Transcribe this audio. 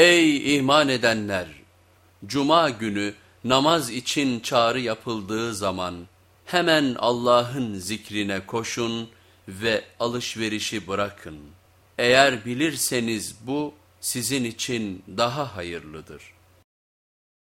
Ey iman edenler! Cuma günü namaz için çağrı yapıldığı zaman hemen Allah'ın zikrine koşun ve alışverişi bırakın. Eğer bilirseniz bu sizin için daha hayırlıdır.''